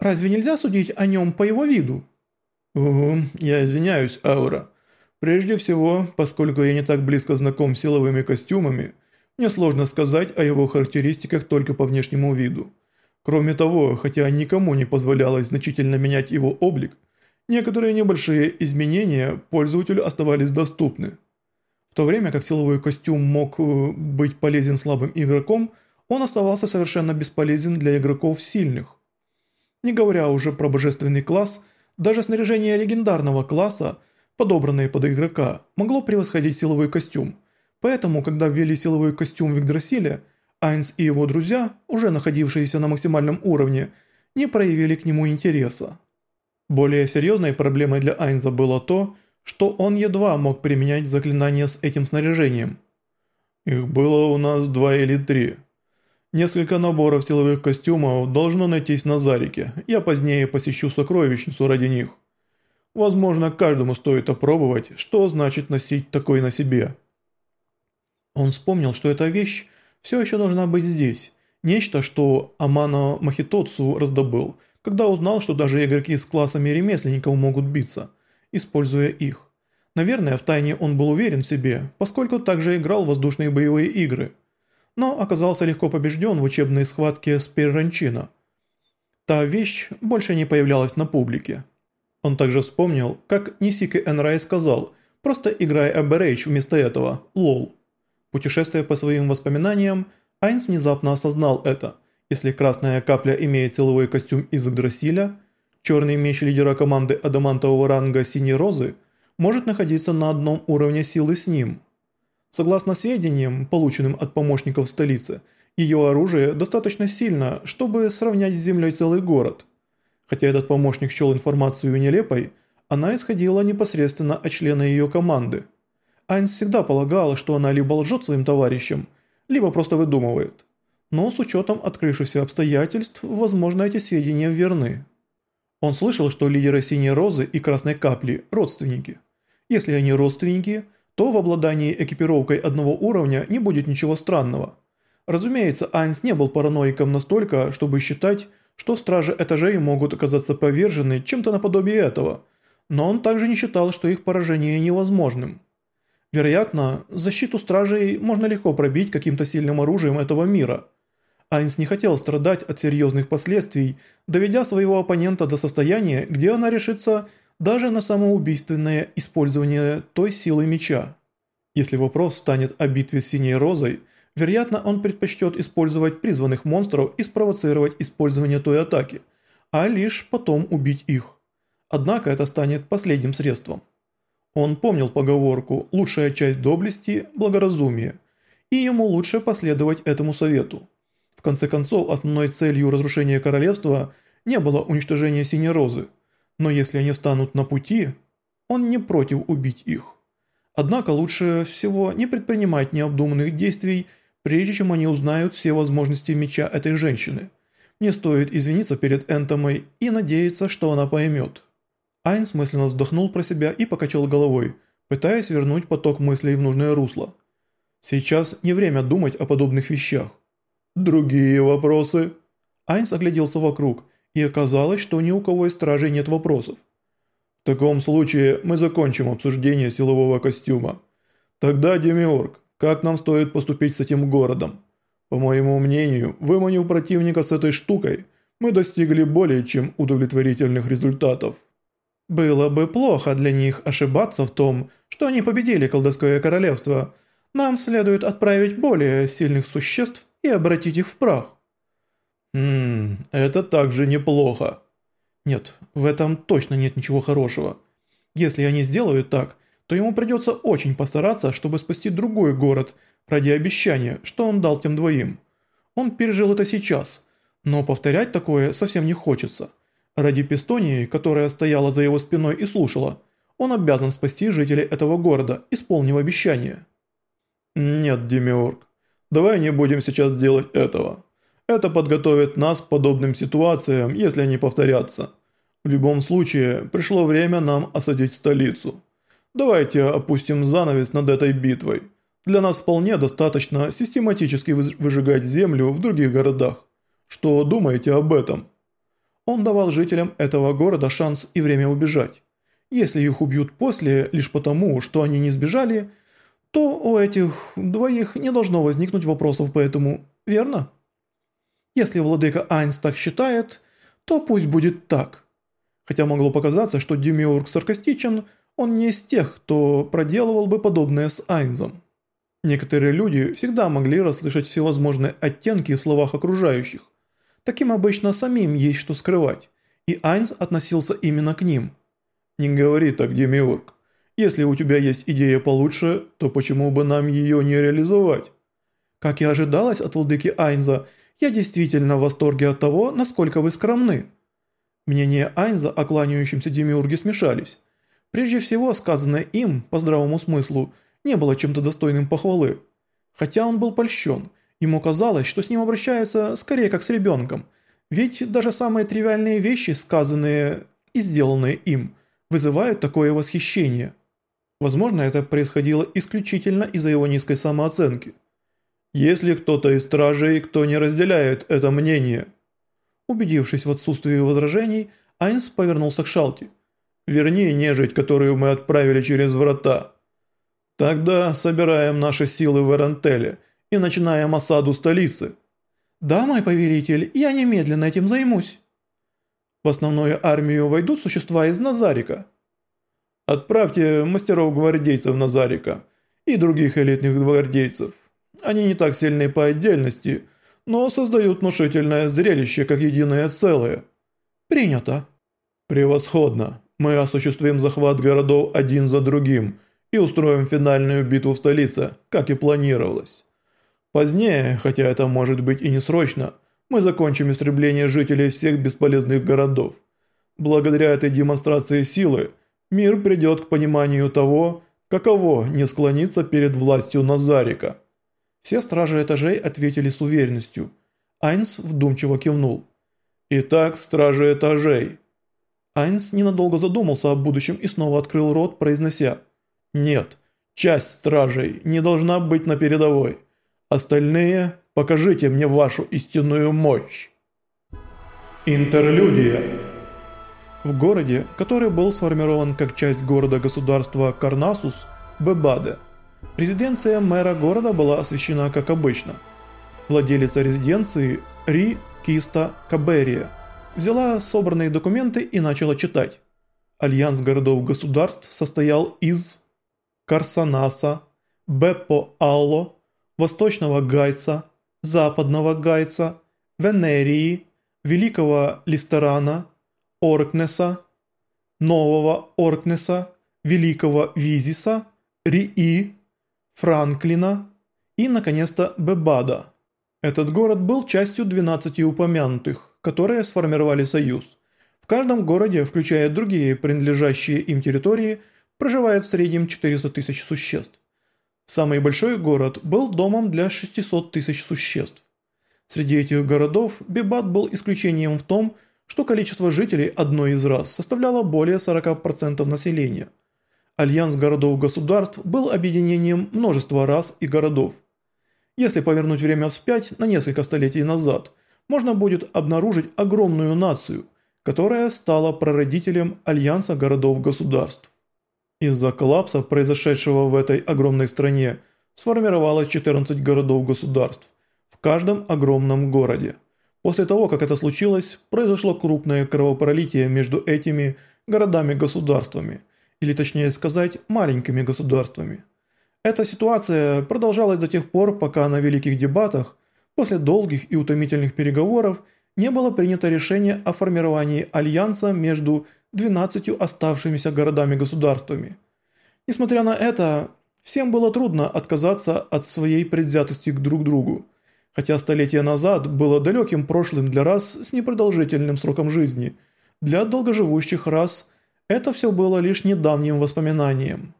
Разве нельзя судить о нем по его виду?» «Угу, я извиняюсь, Аура. Прежде всего, поскольку я не так близко знаком с силовыми костюмами, мне сложно сказать о его характеристиках только по внешнему виду. Кроме того, хотя никому не позволялось значительно менять его облик, некоторые небольшие изменения пользователю оставались доступны. В то время как силовой костюм мог э, быть полезен слабым игроком, он оставался совершенно бесполезен для игроков сильных. Не говоря уже про божественный класс, даже снаряжение легендарного класса, подобранное под игрока, могло превосходить силовой костюм. Поэтому, когда ввели силовой костюм в Игдрасиле, Айнс и его друзья, уже находившиеся на максимальном уровне, не проявили к нему интереса. Более серьезной проблемой для Айнза было то, что он едва мог применять заклинания с этим снаряжением. «Их было у нас два или три. Несколько наборов силовых костюмов должно найтись на Зарике, я позднее посещу сокровищницу ради них. Возможно, каждому стоит опробовать, что значит носить такой на себе». Он вспомнил, что эта вещь все еще должна быть здесь. Нечто, что Амано Махитоцу раздобыл, когда узнал, что даже игроки с классами ремесленников могут биться, используя их. Наверное, втайне он был уверен в себе, поскольку также играл в воздушные боевые игры. Но оказался легко побежден в учебной схватке с Перранчино. Та вещь больше не появлялась на публике. Он также вспомнил, как Нисики Энрай сказал, просто играй Аберейдж вместо этого, лол. Путешествуя по своим воспоминаниям, Айнс внезапно осознал это. Если красная капля имеет силовой костюм из Игдрасиля, черный меч лидера команды адамантового ранга Синей Розы может находиться на одном уровне силы с ним. Согласно сведениям, полученным от помощников в столице, ее оружие достаточно сильно, чтобы сравнять с землей целый город. Хотя этот помощник счел информацию нелепой, она исходила непосредственно от члена ее команды – Айнс всегда полагала, что она либо лжет своим товарищам, либо просто выдумывает. Но с учетом открывшихся обстоятельств, возможно, эти сведения верны. Он слышал, что лидеры Синей Розы и Красной Капли – родственники. Если они родственники, то в обладании экипировкой одного уровня не будет ничего странного. Разумеется, Айнс не был параноиком настолько, чтобы считать, что стражи этажей могут оказаться повержены чем-то наподобие этого, но он также не считал, что их поражение невозможным. Вероятно, защиту стражей можно легко пробить каким-то сильным оружием этого мира. Айнс не хотел страдать от серьезных последствий, доведя своего оппонента до состояния, где она решится даже на самоубийственное использование той силы меча. Если вопрос станет о битве с Синей Розой, вероятно он предпочтет использовать призванных монстров и спровоцировать использование той атаки, а лишь потом убить их. Однако это станет последним средством. Он помнил поговорку «лучшая часть доблести – благоразумие», и ему лучше последовать этому совету. В конце концов, основной целью разрушения королевства не было уничтожение Синей Розы, но если они встанут на пути, он не против убить их. Однако лучше всего не предпринимать необдуманных действий, прежде чем они узнают все возможности меча этой женщины. Не стоит извиниться перед Энтомой и надеяться, что она поймет. Айнс мысленно вздохнул про себя и покачал головой, пытаясь вернуть поток мыслей в нужное русло. Сейчас не время думать о подобных вещах. «Другие вопросы?» Айнс огляделся вокруг, и оказалось, что ни у кого из стражей нет вопросов. «В таком случае мы закончим обсуждение силового костюма. Тогда, Демиург, как нам стоит поступить с этим городом? По моему мнению, выманив противника с этой штукой, мы достигли более чем удовлетворительных результатов». Было бы плохо для них ошибаться в том, что они победили колдовское королевство. Нам следует отправить более сильных существ и обратить их в прах. Ммм, это также неплохо. Нет, в этом точно нет ничего хорошего. Если они сделают так, то ему придется очень постараться, чтобы спасти другой город ради обещания, что он дал тем двоим. Он пережил это сейчас, но повторять такое совсем не хочется. Ради Пестонии, которая стояла за его спиной и слушала, он обязан спасти жителей этого города, исполнив обещание. «Нет, Демиург, давай не будем сейчас делать этого. Это подготовит нас к подобным ситуациям, если они повторятся. В любом случае, пришло время нам осадить столицу. Давайте опустим занавес над этой битвой. Для нас вполне достаточно систематически выжигать землю в других городах. Что думаете об этом?» он давал жителям этого города шанс и время убежать. Если их убьют после лишь потому, что они не сбежали, то у этих двоих не должно возникнуть вопросов по этому, верно? Если владыка Айнс так считает, то пусть будет так. Хотя могло показаться, что Демиург саркастичен, он не из тех, кто проделывал бы подобное с Айнзом. Некоторые люди всегда могли расслышать всевозможные оттенки в словах окружающих. Таким обычно самим есть что скрывать, и Айнс относился именно к ним – «Не говори так, Демиург. Если у тебя есть идея получше, то почему бы нам ее не реализовать?» Как и ожидалось от владыки Айнза, я действительно в восторге от того, насколько вы скромны. Мнения Айнза о кланяющемся Демиурге смешались. Прежде всего, сказанное им, по здравому смыслу, не было чем-то достойным похвалы. Хотя он был польщен, ему казалось, что с ним обращаются скорее как с ребенком, ведь даже самые тривиальные вещи, сказанные и сделанные им – вызывают такое восхищение. Возможно, это происходило исключительно из-за его низкой самооценки. Если кто-то из стражей, кто не разделяет это мнение. Убедившись в отсутствии возражений, Айнс повернулся к Шалке. «Верни нежить, которую мы отправили через врата. Тогда собираем наши силы в Эрантеле и начинаем осаду столицы». «Да, мой повелитель, я немедленно этим займусь». В основную армию войдут существа из Назарика. Отправьте мастеров-гвардейцев Назарика и других элитных гвардейцев. Они не так сильны по отдельности, но создают внушительное зрелище как единое целое. Принято. Превосходно. Мы осуществим захват городов один за другим и устроим финальную битву в столице, как и планировалось. Позднее, хотя это может быть и не срочно, мы закончим истребление жителей всех бесполезных городов. Благодаря этой демонстрации силы, мир придет к пониманию того, каково не склониться перед властью Назарика. Все стражи этажей ответили с уверенностью. Айнс вдумчиво кивнул. «Итак, стражи этажей». Айнс ненадолго задумался о будущем и снова открыл рот, произнося «Нет, часть стражей не должна быть на передовой. Остальные Покажите мне вашу истинную мощь. Интерлюдия. В городе, который был сформирован как часть города-государства Карнасус, Бебаде, резиденция мэра города была освещена как обычно. Владелица резиденции Ри Киста Каберия взяла собранные документы и начала читать. Альянс городов-государств состоял из Карсанаса, Беппо Алло, Восточного Гайца, Западного Гайца, Венерии, Великого Листерана, Оркнеса, Нового Оркнеса, Великого Визиса, Рии, Франклина и, наконец-то, Бебада. Этот город был частью 12 упомянутых, которые сформировали союз. В каждом городе, включая другие принадлежащие им территории, проживает в среднем 400 тысяч существ. Самый большой город был домом для 600 тысяч существ. Среди этих городов Бибат был исключением в том, что количество жителей одной из рас составляло более 40% населения. Альянс городов-государств был объединением множества рас и городов. Если повернуть время вспять на несколько столетий назад, можно будет обнаружить огромную нацию, которая стала прародителем Альянса городов-государств. Из-за коллапса, произошедшего в этой огромной стране, сформировалось 14 городов-государств, в каждом огромном городе. После того, как это случилось, произошло крупное кровопролитие между этими городами-государствами, или точнее сказать, маленькими государствами. Эта ситуация продолжалась до тех пор, пока на великих дебатах, после долгих и утомительных переговоров, не было принято решение о формировании альянса между 12 оставшимися городами-государствами. Несмотря на это, всем было трудно отказаться от своей предвзятости к друг другу, хотя столетия назад было далеким прошлым для рас с непродолжительным сроком жизни, для долгоживущих рас это все было лишь недавним воспоминанием.